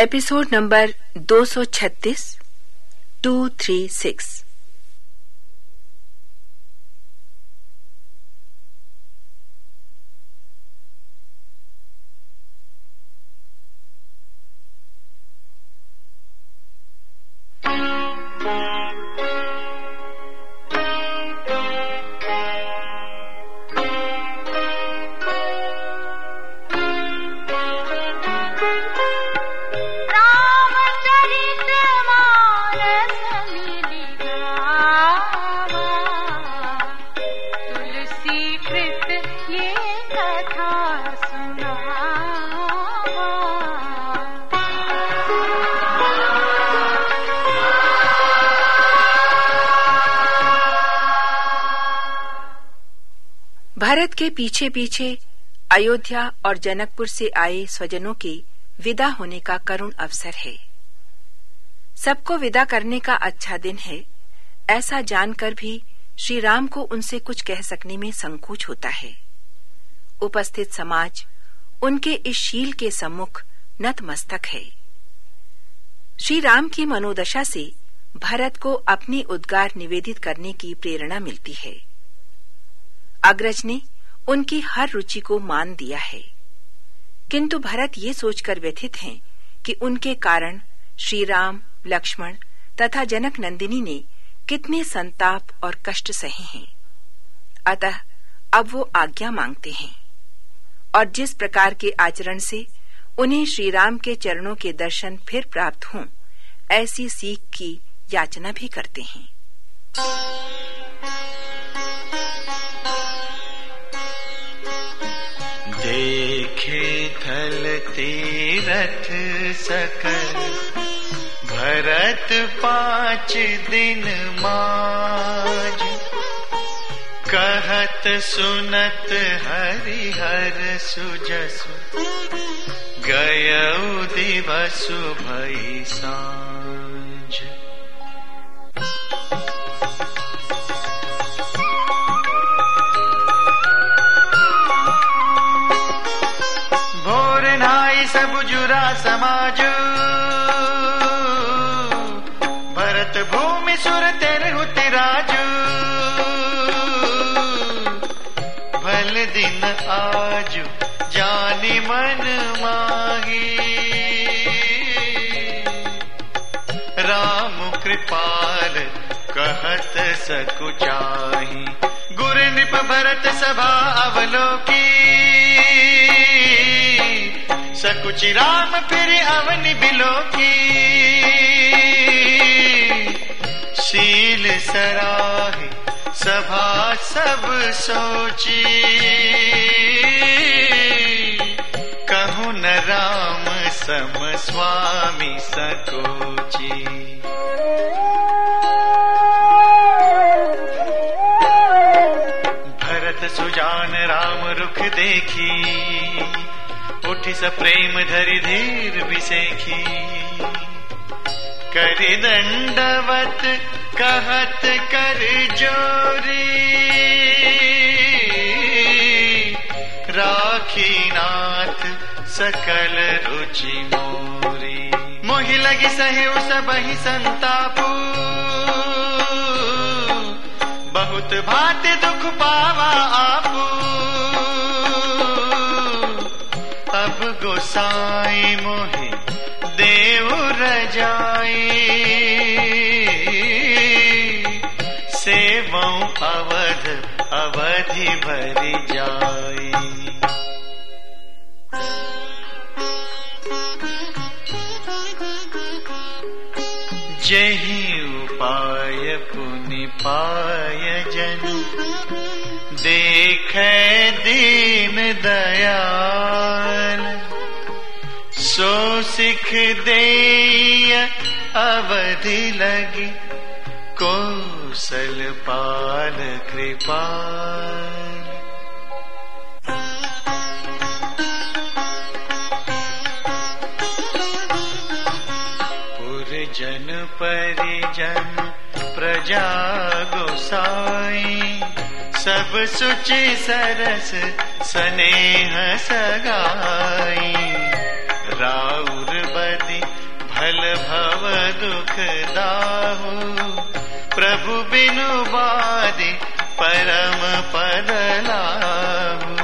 Episode number 236 236 Bharat के पीछे पीछे अयोध्या और जनकपुर से आए स्वजनों के विदा होने का करुण अवसर है। सबको विदा करने का अच्छा दिन है, ऐसा जानकर भी श्री राम को उनसे कुछ कह सकने में संकोच होता है। उपस्थित समाज उनके इस शील के सम्मुख नतमस्तक है। श्री राम की मनोदशा से भरत को अपनी उद्गार निवेदित करने की प्रेरणा मिलती है। अग्रज ने उनकी हर रुचि को मान दिया है। किंतु भरत ये सोचकर व्यथित हैं कि उनके कारण श्री राम लक्ष्मण तथा जनक नंदिनी ने कितने संताप और कष्ट सहे हैं। अतः अब वो आज्ञा मांगते हैं और जिस प्रकार के आचरण से उन्हें श्री राम के चरणों के दर्शन फिर प्राप्त हों, ऐसी सीख की याचना भी करते हैं। देखे थल तीरथ सकल, भरत पाँच दिन माज। कहत सुनत हरिहर सुजसु गय दिवसु भई साँझ सब जुरा समाज। भरत भूमि सुर तेरे राजू। भल दिन आज जानी मन माही। राम कृपाल कहत सकु सकुचाही गुरु निप भरत सभा अवलोकी। सकुचि राम फिर अवनि बिलो की। शील सराह, सभा सब सोची। कहु न राम सम स्वामी सकोची। भरत सुजान राम रुख देखी। उठी स प्रेम धरि धीर विसेखी। कर दंडवत कहत कर जोरी। राखी नाथ सकल रुचि मोरी। मोहि लगी सहे उस बही संतापू। बहुत भात दुख पावा आपू। गोसाई मोहे देव रजाई। सेवं अवध अवधि भरी जाई। जही उपाय पुनि पाय जन। देख दीन दयाल। सो सिख दे अवधि लगी। कौशल पाल कृपाल। पुरजन परिजन प्रजा गोसाई सब सुचि सरस स्नेह सगाई दुख दाहु, प्रभु बिनु बादि परम पद लाहू।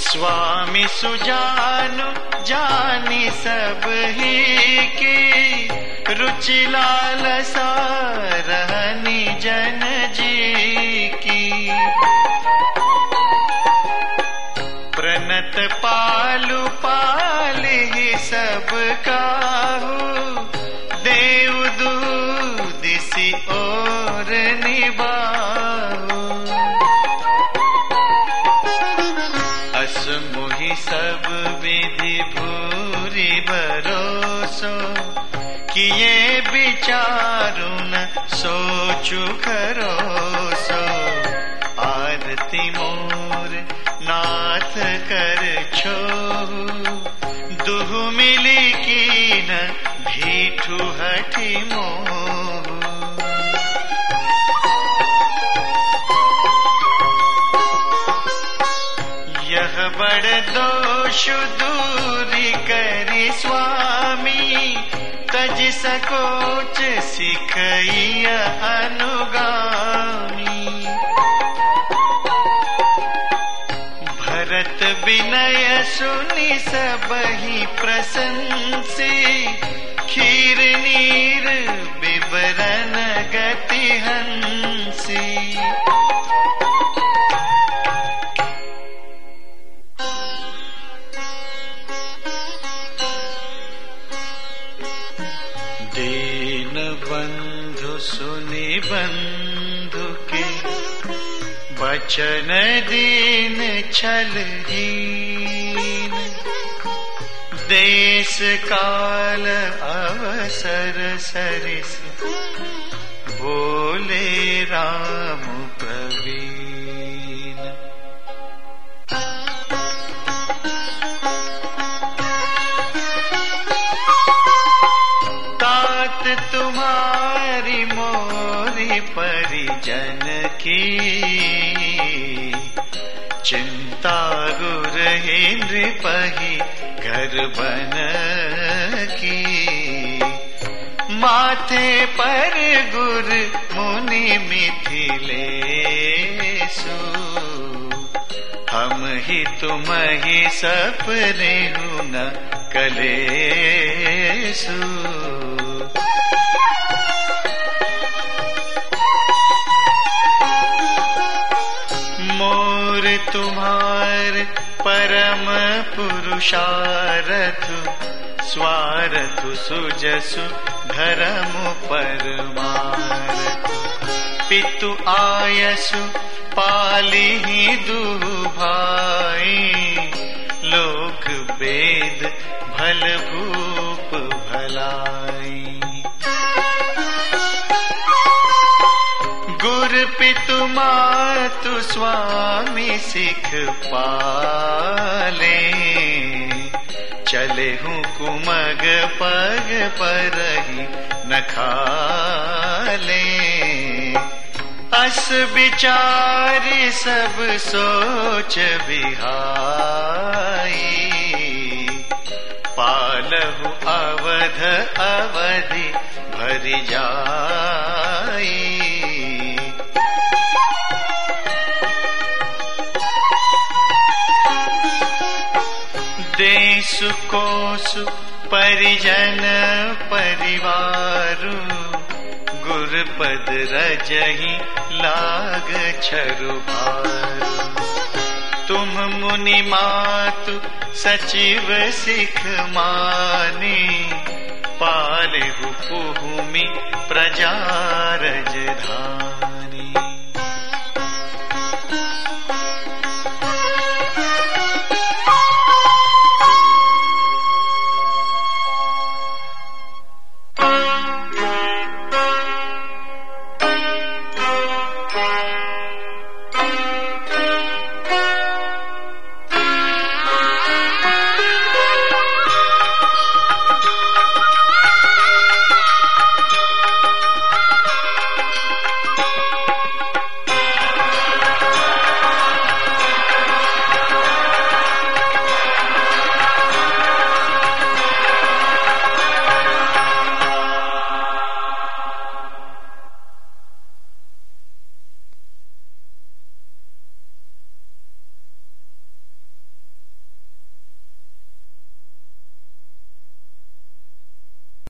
स्वामी सुजानु जानी सब ही की, रुचि लाल सारहनी जन पालु पाल ही सब काहू। देव दूदिसी और निबाहू मोहि सब विधि भूरी भरोसो, किए विचारु न सोचु खरोसो आरती मोर नाथ कर छो। दुह मिली की न, भीठु हठी मोह। यह बड़ दोष दूरी करी स्वामी, तज सकोच सिखैय अनुगामी विनय सुनि सबही प्रशंसी खीर नीर विवरण गति हँसी बचन दीन छल हीन देश काल अवसर सरिस। बोले राम परिजन की। चिंता गुर नृपही घर बन की। माथे पर गुर मुनि मिथिले सु। हम ही तुम ही सपने न कलेसु। तुम्हार परम पुरुषारथ, स्वारथ सुजसु धर्म परमारथ। पितु आयसु पाली दुभाई, लोक वेद भल। भूप भलाई पितु मातु स्वामी सिख पाले। चले हूँ कुमग पग पर ही न खाले। अस विचारी सब सोच बिहाई पालहु अवध अवधि भरि जाई। कोसु परिजन परिवारु, गुरपद रजही लाग छरु तुम मुनि मातु, सचिव सिख मानी पाले पुहुमि प्रजा रज धाम